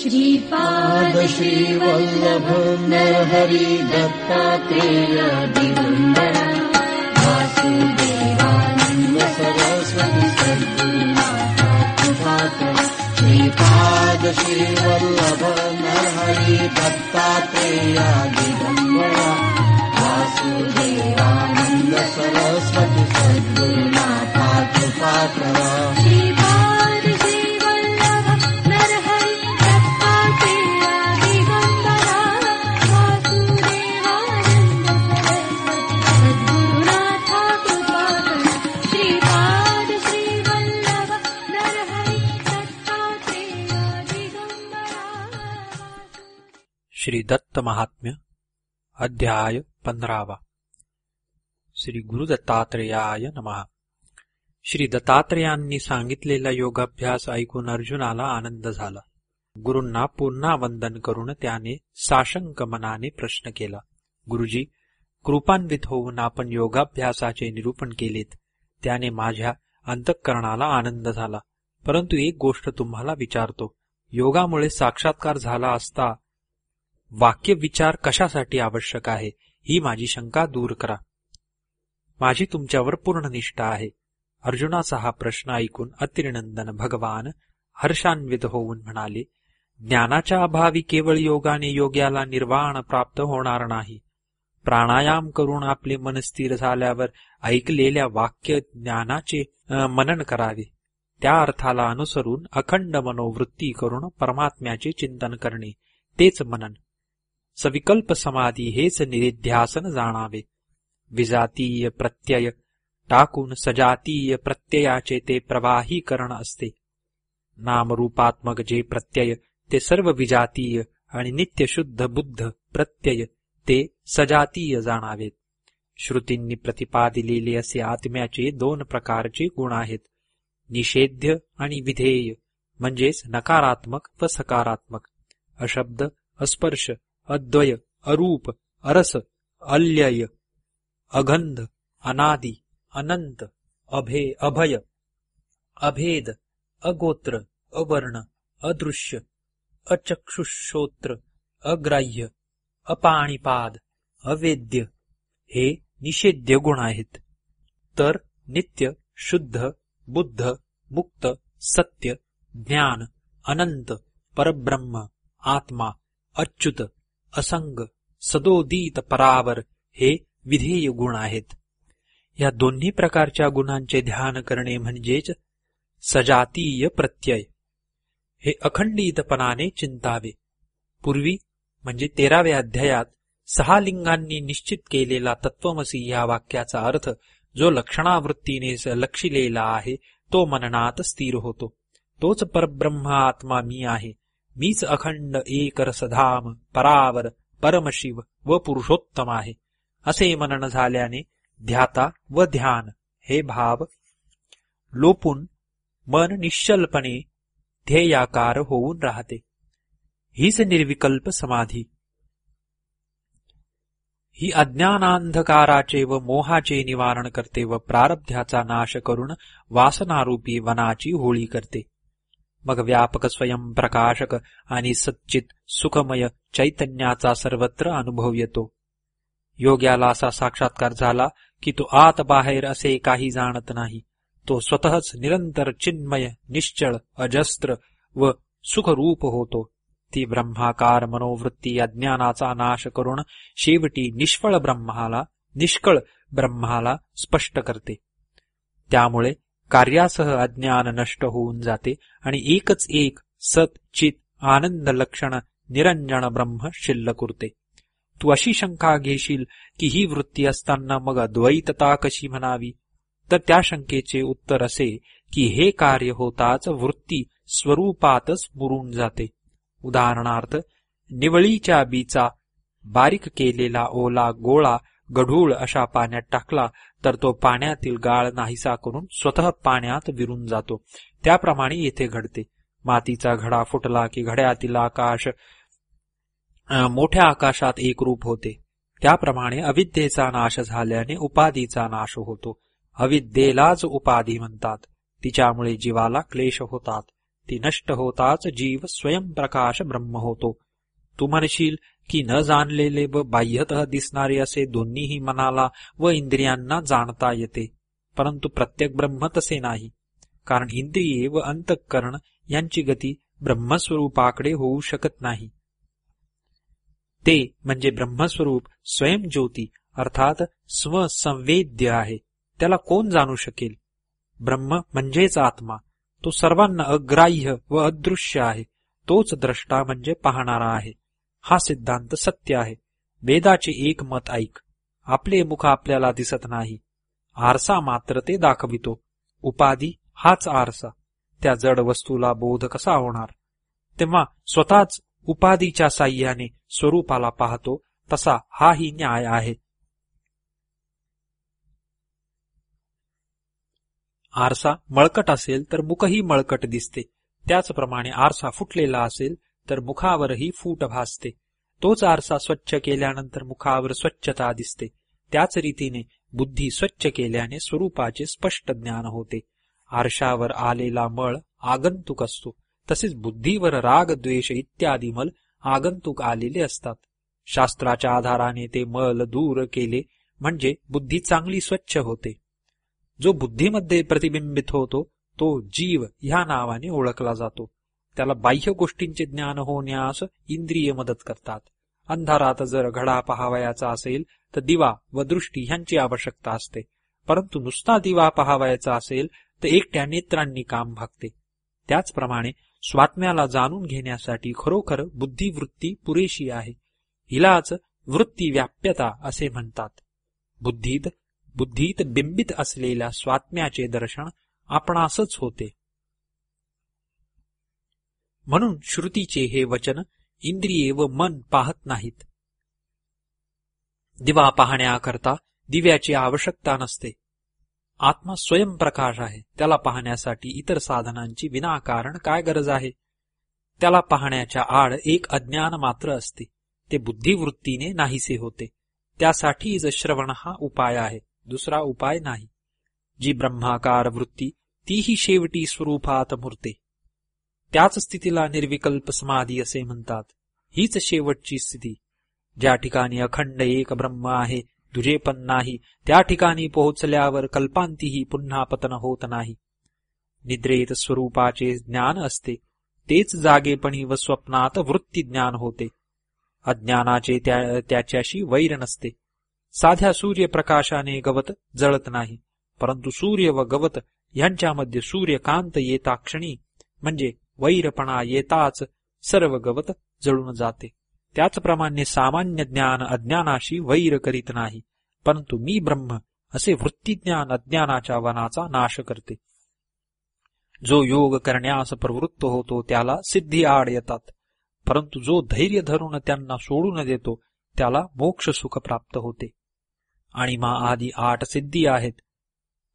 श्रीपाद श्रीवल्लभ नरहरि दत्तात्रेय दिगम्बर वासुदेवानन्द सरस्वती सद्गुरुनाथ कृपाकर श्रीपाद श्रीवल्लभ नरहरि दत्तात्रेय दिगम्बर वासुदेवानन्द सरस्वती सद्गुरुनाथ कृपाकर महात्म्य अध्याय पंधरावा. श्री गुरु दत्तात्रेयाय नमः. श्री दत्तात्रेयांनी सांगितलेला योगाभ्यास ऐकून अर्जुनाला आनंद झाला. गुरूंना पुन्हा वंदन करून त्याने साशंक मनाने प्रश्न केला. गुरुजी कृपान्वित होऊन आपण योगाभ्यासाचे निरूपण केलेत. त्याने माझ्या अंतःकरणाला आनंद झाला. परंतु एक गोष्ट तुम्हाला विचारतो. योगामुळे साक्षात्कार झाला असता वाक्य विचार कशासाठी आवश्यक आहे ही माझी शंका दूर करा. माझी तुमच्यावर पूर्ण निष्ठा आहे. अर्जुनाचा हा प्रश्न ऐकून अतिरनंदन भगवान हर्षान्वित होऊन म्हणाले ज्ञानाच्या अभावी केवळ योगाने योग्याला निर्वाण प्राप्त होणार नाही. प्राणायाम करून आपले मन स्थिर झाल्यावर ऐकलेल्या वाक्य ज्ञानाचे मनन करावे. त्या अर्थाला अनुसरून अखंड मनोवृत्ती करून परमात्म्याचे चिंतन करणे तेच मनन. सविकल्प समाधी हेच निरिध्यासन जाणावे. विजातीय प्रत्यय टाकून सजातीय प्रत्ययाचे ते प्रवाहीकरण असते. नामरूपात्मक जे प्रत्यय ते सर्व विजातीय आणि नित्यशुद्ध बुद्ध प्रत्यय ते सजातीय जाणावेत. श्रुतींनी प्रतिपादिलेले असे आत्म्याचे दोन प्रकारचे गुण आहेत. निषेध्य आणि विधेय म्हणजेच नकारात्मक व सकारात्मक. अशब्द अस्पर्श अद्वय अरूप अरस अल्यय अगंध अनादि अनंत अभे अभय अभेद अगोत्र अवर्ण अदृश्य अचक्षुश्रोत्र अग्राह्य अपाणिपाद अवेद्य. हे निषेध्य गुण आहेत. तर नित्य शुद्ध बुद्ध मुक्त सत्य ज्ञान अनंत परब्रह्म आत्मा अच्युत असंग सदोदित परावर हे विधेय गुण आहेत. या दोन्ही प्रकारच्या गुणांचे ध्यान करणे म्हणजेच सजातीय प्रत्यय. हे अखंडितपणाने चिंतावे. पूर्वी म्हणजे तेराव्या अध्यायात सहा लिंगांनी निश्चित केलेला तत्वमसी या वाक्याचा अर्थ जो लक्षणावृत्तीने लक्षिलेला आहे तो मननात स्थिर होतो. तोच परब्रह्म आत्मा मी आहे. मीच अखंड एक रसधाम परावर परमशिव व पुरुषोत्तम आहे असे मनन झाल्याने ध्याता व ध्यान हे भाव लोपून मन निश्चलपणे ध्येयाकार होऊन राहते. हीच निर्विकल्प समाधी. ही अज्ञानांधकाराचे व मोहाचे निवारण करते व प्रारब्ध्याचा नाश करून वासनारूपी वनाची होळी करते. मग व्यापक स्वयंप्रकाशक आणि सच्चित सुखमय चैतन्याचा सर्वत्र अनुभव येतो योग्याला असा साक्षात्कार झाला की तो आत बाहेर असे काही जाणत नाही. तो स्वतःच निरंतर चिन्मय निश्चळ अजस्त्र व सुखरूप होतो. ती ब्रह्माकार मनोवृत्ती अज्ञानाचा नाश करून शेवटी निष्फळ ब्रह्माला निष्कळ ब्रह्माला स्पष्ट करते. त्यामुळे कार्यासह अज्ञान नष्ट होऊन जाते आणि एकच एक सत चित आनंद लक्षण निरंजन ब्रह्म शिल्लक उरते. तू अशी शंका घेशील की ही वृत्ती असताना मग अद्वैतता कशी म्हणावी? तर त्या शंकेचे उत्तर असे की हे कार्य होताच वृत्ती स्वरूपातच मुरून जाते. उदाहरणार्थ निवळीच्या बीचा बारीक केलेला ओला गोळा गढूळ अशा पाण्यात टाकला तर तो पाण्यातील गाळ नाहीसा करून स्वतः पाण्यात विरून जातो. त्याप्रमाणे येथे घडते. मातीचा घडा फुटला की घड्यातील आकाश मोठ्या आकाशात एकरूप होते. त्याप्रमाणे अविद्येचा नाश झाल्याने उपाधीचा नाश होतो. अविद्येलाच उपाधी म्हणतात. तिच्यामुळे जीवाला क्लेश होतात. ती नष्ट होताच जीव स्वयंप्रकाश ब्रह्म होतो. तू म्हणशील की न जाणलेले व बाह्यतः दिसणारे असे दोन्हीही मनाला व इंद्रियांना जाणता येते परंतु प्रत्येक ब्रह्म तसे नाही कारण इंद्रिये व अंतःकरण यांची गती ब्रह्मस्वरूपाकडे होऊ शकत नाही. ते म्हणजे ब्रह्मस्वरूप स्वयंज्योती अर्थात स्वसंवेद्य आहे. त्याला कोण जाणू शकेल? ब्रह्म म्हणजेच आत्मा. तो सर्वांना अग्राह्य व अदृश्य आहे. तोच द्रष्टा म्हणजे पाहणारा आहे. हा सिद्धांत सत्य आहे. वेदाचे एक मत ऐक. आपले मुख आपल्याला दिसत नाही. आरसा मात्र ते दाखवितो. उपाधी हाच आरसा. त्या जड वस्तूला बोध कसा होणार? तेव्हा स्वतःच उपाधीच्या साह्याने स्वरूपाला पाहतो तसा हाही न्याय आहे. आरसा मळकट असेल तर मुखही मळकट दिसते. त्याचप्रमाणे आरसा फुटलेला असेल तर मुखावरही फूट भासते. तोच आरसा स्वच्छ केल्यानंतर मुखावर स्वच्छता दिसते. त्याच रीतीने बुद्धी स्वच्छ केल्याने स्वरूपाचे स्पष्ट ज्ञान होते. आरशावर आलेला मळ आगंतुक असतो. तसेच बुद्धीवर राग द्वेष इत्यादी मल आगंतुक आलेले असतात. शास्त्राच्या आधाराने ते मल दूर केले म्हणजे बुद्धी चांगली स्वच्छ होते. जो बुद्धीमध्ये प्रतिबिंबित होतो तो जीव ह्या नावाने ओळखला जातो. त्याला बाह्य गोष्टींचे ज्ञान होण्यास इंद्रिय मदत करतात. अंधारात जर घडा पहावयाचा असेल तर दिवा व दृष्टी ह्यांची आवश्यकता असते. परंतु नुसता दिवा पहावयाचा असेल तर एकट्या नेत्रांनी काम भागते. त्याचप्रमाणे स्वात्म्याला जाणून घेण्यासाठी खरोखर बुद्धिवृत्ती पुरेशी आहे. हिलाच वृत्ती व्याप्यता असे म्हणतात. बुद्धीत बुद्धीत बिंबित असलेल्या स्वात्म्याचे दर्शन आपणासच होते. म्हणून श्रुतीचे हे वचन इंद्रिये व मन पाहत नाहीत. दिवा पाहण्याकरता दिव्याची आवश्यकता नसते. आत्मा स्वयंप्रकाश आहे. त्याला पाहण्यासाठी इतर साधनांची विनाकारण काय गरज आहे? त्याला पाहण्याच्या आड एक अज्ञान मात्र असते. ते बुद्धिवृत्तीने नाहीसे होते. त्यासाठीच श्रवण हा उपाय आहे. दुसरा उपाय नाही. जी ब्रह्माकार वृत्ती तीही शेवटी स्वरूपात मूर्ते. त्याच स्थितीला निर्विकल्प समाधी असे म्हणतात. हीच शेवटची स्थिती. ज्या ठिकाणी अखंड एक ब्रह्म आहे दुजेपण नाही त्या ठिकाणी पोहोचल्यावर कल्पांतीही पुन्हा पतन होत नाही. निद्रेत स्वरूपाचे ज्ञान असते तेच जागेपणी व स्वप्नात वृत्ती ज्ञान होते. अज्ञानाचे त्या त्याच्याशी वैर नसते. साध्या सूर्यप्रकाशाने गवत जळत नाही परंतु सूर्य व गवत यांच्यामध्ये सूर्यकांत येता क्षणी म्हणजे वैरपणा येताच सर्व गवत जळून जाते. त्याचप्रमाणे सामान्य ज्ञान अज्ञानाशी वैर करीत नाही परंतु मी ब्रह्म असे वृत्तीज्ञान अज्ञानाच्या वनाचा नाश करते. जो योग करण्यास प्रवृत्त होतो त्याला सिद्धी आड येतात परंतु जो धैर्य धरून त्यांना सोडून देतो त्याला मोक्ष सुख प्राप्त होते. आणि मा आदी आठ सिद्धी आहेत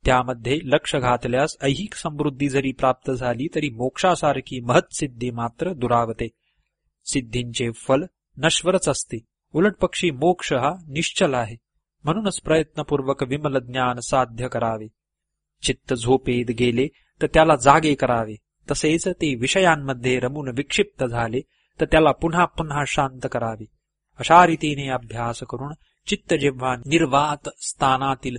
त्यामध्ये लक्ष घातल्यास ऐहिक समृद्धी जरी प्राप्त झाली तरी मोक्षासारखी महत्सिद्धी मात्र दुरावते. सिद्धींचे फल नश्वरच असते. उलटपक्षी मोक्ष हा निश्चल आहे. म्हणूनच प्रयत्नपूर्वक विमल ज्ञान साध्य करावे. चित्त झोपेत गेले तर त्याला जागे करावे. तसेच ते विषयांमध्ये रमून विक्षिप्त झाले तर त्याला पुन्हा पुन्हा शांत करावे. अशा रीतीने अभ्यास करून चित्त जेव्हा निर्वात स्थानातील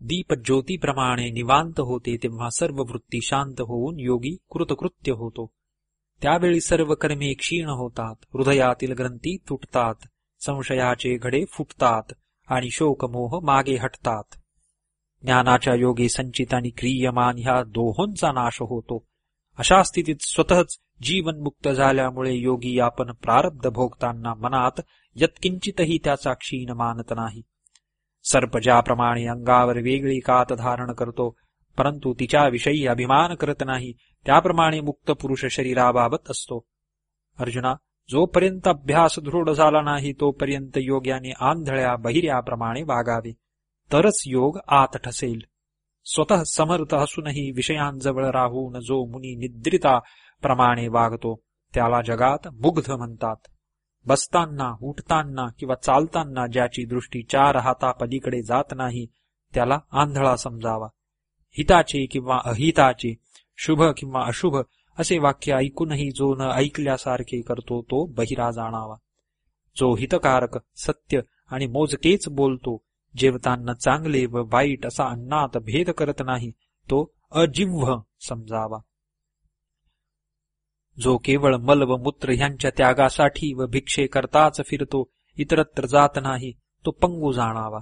दीपज्योतीप्रमाणे निवांत होते तेव्हा सर्व वृत्ती शांत होऊन योगी कृतकृत्य होतो. त्यावेळी सर्व कर्मे क्षीण होतात हृदयातील ग्रंथी तुटतात संशयाचे घडे फुटतात आणि शोकमोह मागे हटतात. ज्ञानाच्या योगे संचित आणि क्रियमान ह्या दोहोंचा नाश होतो. अशा स्थितीत स्वतःच जीवनमुक्त झाल्यामुळे योगी आपण प्रारब्ध भोगताना मनात यत्किंचितही त्याचा क्षीण मानत नाही. सर्प ज्याप्रमाणे अंगावर वेगळी कात धारण करतो परंतु तिच्याविषयी अभिमान करत नाही त्याप्रमाणे मुक्त पुरुष शरीराबाबत असतो. अर्जुना जोपर्यंत अभ्यास दृढ झाला नाही तोपर्यंत योग्याने आंधळ्या बहिऱ्याप्रमाणे वागावे तरच योग आत ठसेल. स्वतः समर्थ असूनही विषयांजवळ राहून जो मुनी निद्रिता प्रमाणे वागतो त्याला जगात मुग्ध म्हणतात. बसताना उठताना किंवा चालताना ज्याची दृष्टी चार हातापलीकडे जात नाही त्याला आंधळा समजावा. हिताचे किंवा अहिताचे शुभ किंवा अशुभ असे वाक्य ऐकूनही जो न ऐकल्यासारखे करतो तो बहिरा जाणावा. जो हितकारक सत्य आणि मोजकेच बोलतो जेवताना चांगले व वाईट असा अन्नात भेद करत नाही तो अजिव्ह समजावा. जो केवळ मल व मूत्र ह्यांच्या त्यागासाठी व भिक्षे करताच फिरतो इतरत्र जात नाही तो पंगू जाणावा.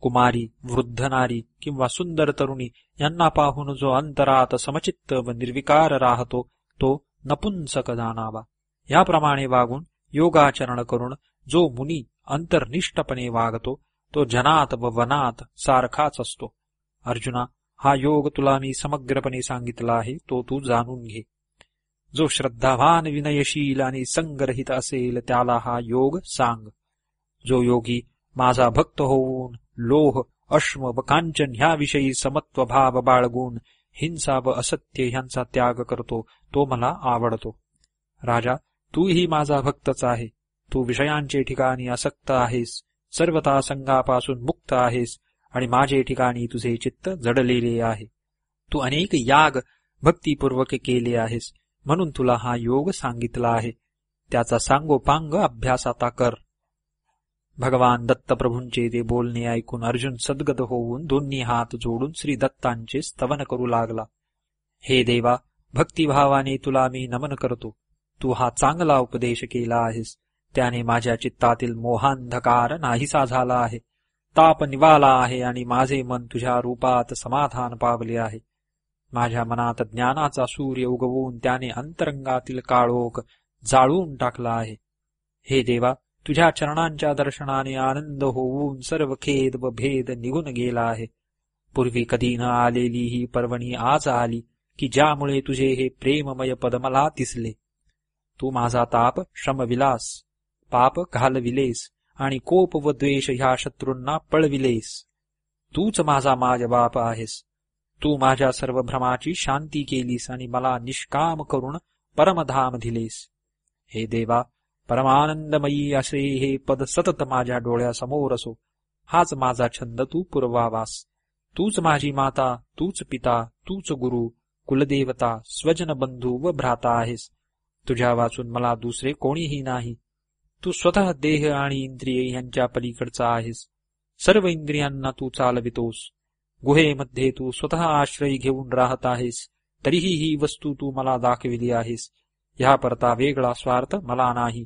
कुमारी वृद्ध नारी किंवा सुंदर तरुणी यांना पाहून जो अंतरात समचित्त व निर्विकार राहतो तो नपुंसक जाणावा. याप्रमाणे वागून योगाचरण करून जो मुनी अंतर्निष्ठपणे वागतो तो जनात व वनात सारखाच असतो. अर्जुना हा योग तुला मी समग्रपणे सांगितला आहे तो तू जाणून घे. जो श्रद्धावान विनयशील आणि संगरहित असेल त्याला हा योग सांग. जो योगी माझा भक्त होऊन लोह अश्म व कांचन ह्याविषयी समत्व भाव बाळगून हिंसा व असत्य ह्यांचा त्याग करतो तो मला आवडतो. राजा तूही माझा भक्तच आहे. तू विषयांचे ठिकाणी असक्त आहेस. सर्वता संघापासून मुक्त आहेस आणि माझे ठिकाणी तुझे चित्त जडलेले आहे. तू अनेक याग भक्तिपूर्वक केले आहेस. म्हणून तुला हा योग सांगितला आहे. त्याचा सांगोपांग अभ्यास आता कर. भगवान दत्तप्रभूंचे ते बोलणे ऐकून अर्जुन सद्गत होऊन दोन्ही हात जोडून श्री दत्तांचे स्तवन करू लागला. हे देवा भक्तिभावाने तुला मी नमन करतो. तू हा चांगला उपदेश केला आहेस. त्याने माझ्या चित्तातील मोहांधकार नाहीसा झाला आहे. ताप निवाला आहे आणि माझे मन तुझ्या रूपात समाधान पावले आहे. माझ्या मनात ज्ञानाचा सूर्य उगवून त्याने अंतरंगातील काळोख जाळून टाकला आहे. हे देवा तुझ्या चरणांच्या दर्शनाने आनंद होऊन सर्व खेद व भेद निघून गेला आहे. पूर्वी कधी न आलेली ही पर्वणी आज आली की ज्यामुळे तुझे हे प्रेममय पद मला दिसले. तू माझा ताप श्रमविलास पाप घालविलेस आणि कोप व द्वेष ह्या शत्रूंना पळविलेस. तूच माझा माझ बाप आहेस. तू माझ्या सर्व भ्रमाची शांती केलीस आणि मला निष्काम करून परमधाम दिलेस. हे देवा परमानंदमयी असे हे पद सतत माझ्या डोळ्यासमोर असो. हाच माझा छंद तू पुरवावास. तूच माझी माता तूच पिता तूच गुरु कुलदेवता स्वजन बंधू व भ्राता आहेस. तुझ्या वाचून मला दुसरे कोणीही नाही. तू स्वतः देह आणि इंद्रिये यांच्या पलीकडचा आहेस. सर्व इंद्रियांना तू चालवितोस. गुहेमध्ये तू स्वतः आश्रय घेऊन राहत आहेस तरीही ही वस्तू तू मला दाखविली आहेस. ह्या परता वेगळा स्वार्थ मला नाही.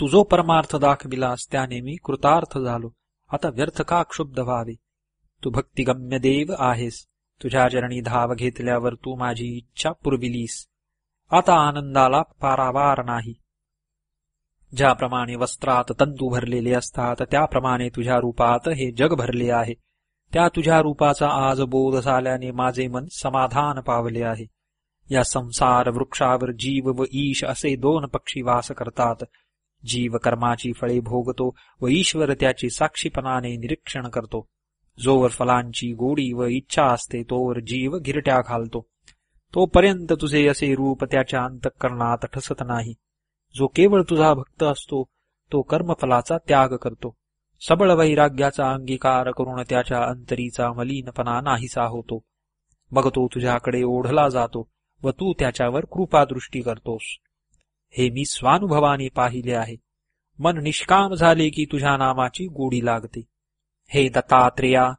तू जो परमार्थ दाखविलास त्याने मी कृतार्थ झालो. आता व्यर्थ का क्षुब्ध व्हावे? तू भक्तिगम्य देव आहेस. तुझ्या चरणी धाव घेतल्यावर तू माझी इच्छा पुरविलीस. आता आनंदाला पारावार नाही. ज्याप्रमाणे वस्त्रात तंतू भरलेले असतात त्याप्रमाणे तुझ्या रूपात हे जग भरले आहे. त्या तुझ्या रूपाचा आज बोध झाल्याने माझे मन समाधान पावले आहे. या संसार वृक्षावर जीव व ईश असे दोन पक्षी वास करतात. जीव कर्माची फळे भोगतो व ईश्वर त्याची साक्षीपणाने निरीक्षण करतो. जोवर फलांची गोडी व इच्छा असते तोवर जीव गिरट्या घालतो. तोपर्यंत तुझे असे रूप त्याच्या अंतःकरणात ठसत नाही. जो केवळ तुझा भक्त असतो तो कर्मफलाचा त्याग करतो. सबळ वैराग्याचा अंगीकार करून त्याच्या अंतरीचा मलिनपणा नाहीसा होतो. मग तो तुझ्याकडे ओढला जातो व तू त्याच्यावर कृपादृष्टी करतोस. हे मी स्वानुभवाने पाहिले आहे. मन निष्काम झाले की तुझ्या नामाची गोडी लागते. हे दत्तात्रेया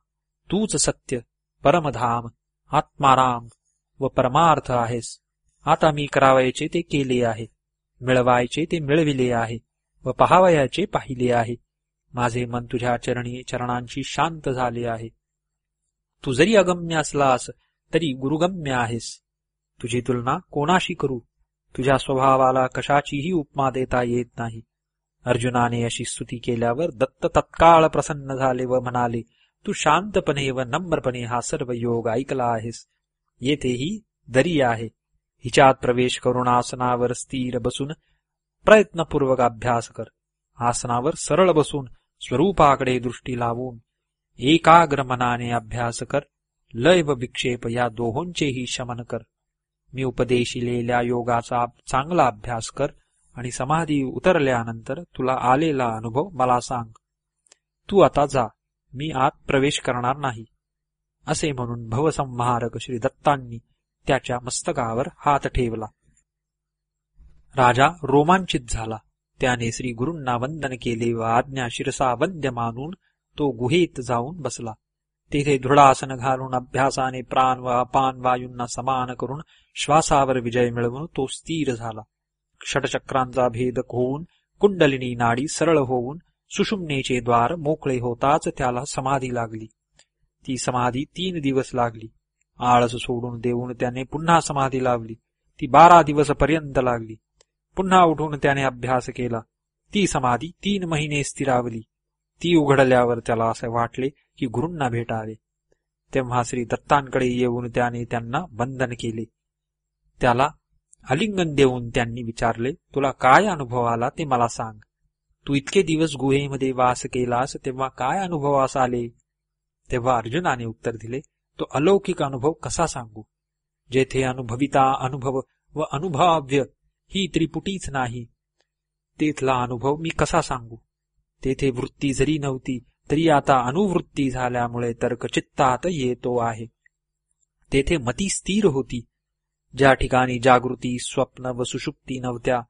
तूच सत्य परमधाम आत्माराम व परमार्थ आहेस. आता मी करावयाचे ते केले आहे. मिळवायचे ते मिळविले आहे व पहावयाचे पाहिले आहे. माझे मन तुझ्या चरणी चरणांशी शांत झाले आहे. तू जरी अगम्य असलास तरी गुरुगम्य आहेस. तुझी तुलना कोणाशी करू? तुझ्या स्वभावाला कशाचीही उपमा देता येत नाही. अर्जुनाने अशी स्तुती केल्यावर दत्त तत्काळ प्रसन्न झाले व म्हणाले तू शांतपणे व नम्रपणे हा सर्व योग ऐकला आहेस. येथेही दरी आहे. हिच्यात प्रवेश करून आसनावर स्थिर बसून प्रयत्नपूर्वक अभ्यास कर. आसनावर सरळ बसून स्वरूपाकडे दृष्टी लावून एकाग्र मनाने अभ्यास कर. लय व विक्षेप या दोहोंचेही शमन कर. मी उपदेशिलेल्या योगाचा चांगला अभ्यास कर आणि समाधी उतरल्यानंतर तुला आलेला अनुभव मला सांग. तू आता जा. मी आत प्रवेश करणार नाही. असे म्हणून भवसंहारक श्री दत्तांनी त्याच्या मस्तकावर हात ठेवला. राजा रोमांचित झाला. त्याने श्री गुरूंना वंदन केले व आज्ञा शिरसा वंद्य मानून तो गुहेत जाऊन बसला. तेथे दृढासन घालून अभ्यासाने प्राण व अपान वायूंना समान करून श्वासावर विजय मिळवून तो स्थिर झाला. षटचक्रांचा भेद होऊन कुंडलिनी नाडी सरळ होऊन सुषुम्नेचे द्वार मोकळे होताच त्याला समाधी लागली. ती समाधी तीन दिवस लागली. आळस सोडून देऊन त्याने पुन्हा समाधी लावली. ती बारा दिवस पर्यंत लागली. पुन्हा उठून त्याने अभ्यास केला. ती समाधी तीन महिने स्थिरावली. ती उघडल्यावर त्याला असे वाटले की गुरूंना भेटावे तेव्हा श्री दत्तांकडे येऊन त्याने त्यांना बंधन केले. त्याला आलिंगन देऊन त्यांनी विचारले तुला काय अनुभव आला ते मला सांग. तू इतके दिवस गुहेमध्ये वास केलास तेव्हा काय अनुभवास आले? तेव्हा अर्जुनाने उत्तर दिले तो अलौकिक अनुभव कसा सांगू? जेथे अनुभविता अनुभव व अनुभव्य ही त्रिपुटीच नाही. तेथला अनुभव मी कसा सांगू? तेथे वृत्ती जरी नव्हती तरी आता अनुवृत्ती झाल्यामुळे तर्कचित्तात येतो आहे. तेथे मती स्थिर होती. ज्या ठिकाणी जागृती स्वप्न व सुषुप्ती नव्हत्या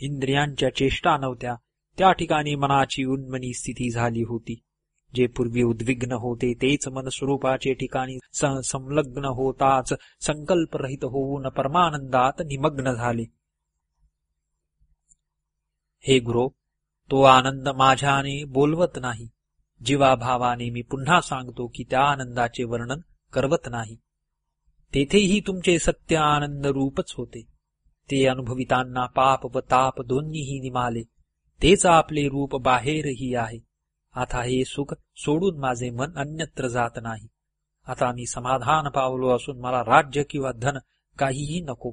इंद्रियांच्या चेष्टा नव्हत्या त्या ठिकाणी मनाची उन्मनी स्थिती झाली होती. जे पूर्वी उद्विग्न होते तेच मन स्वरूपाचे ठिकाणी संलग्न होताच संकल्परहित होऊन परमानंदात निमग्न झाले. हे गुरो तो आनंद माझ्याने बोलवत नाही. जीवाभावाने मी पुन्हा सांगतो की त्या आनंदाचे वर्णन करवत नाही. तेथेही तुमचे सत्य आनंद रूपच होते. ते अनुभवितांना पाप व ताप दोन्हीही निमाले. तेच आपले रूप बाहेरही आहे. आता हे सुख सोडून माझे मन अन्यत्र जात नाही. आता मी समाधान पावलो असून मला राज्य किंवा धन काहीही नको.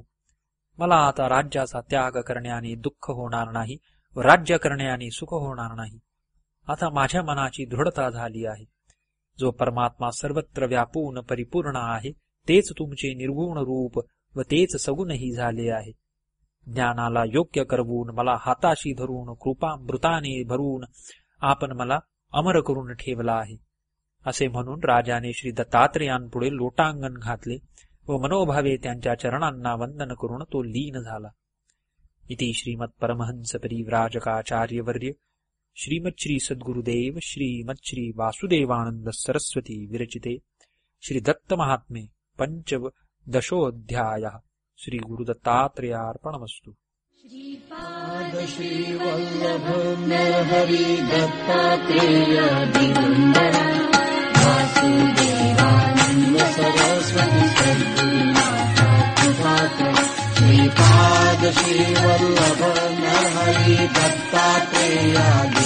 मला आता राज्याचा त्याग करण्याने दुःख होणार नाही. राज्य करण्याने सुख होणार नाही. आता माझ्या मनाची दृढता झाली आहे. जो परमात्मा सर्वत्र व्यापून परिपूर्ण आहे तेच तुमचे निर्गुण रूप व तेच सगुणही झाले आहे. ज्ञानाला योग्य करवून मला हाताशी धरून कृपामृताने भरून आपण मला अमर करून ठेवला आहे. असे म्हणून राजाने श्री दत्तात्रेयांपुढे लोटांगण घातले व मनोभावे त्यांच्या चरणांना वंदन करून तो लीन झाला. इति श्रीमत् परमहंस श्रीमत् सद्गुरुदेव वासुदेवानंद सरस्वती विरचिते श्री दत्त श्रीगुरुदत्तात्रयार्पणमस्तु। पंचदशोऽध्यायः श्रीवल्लभ न हरि प्रेया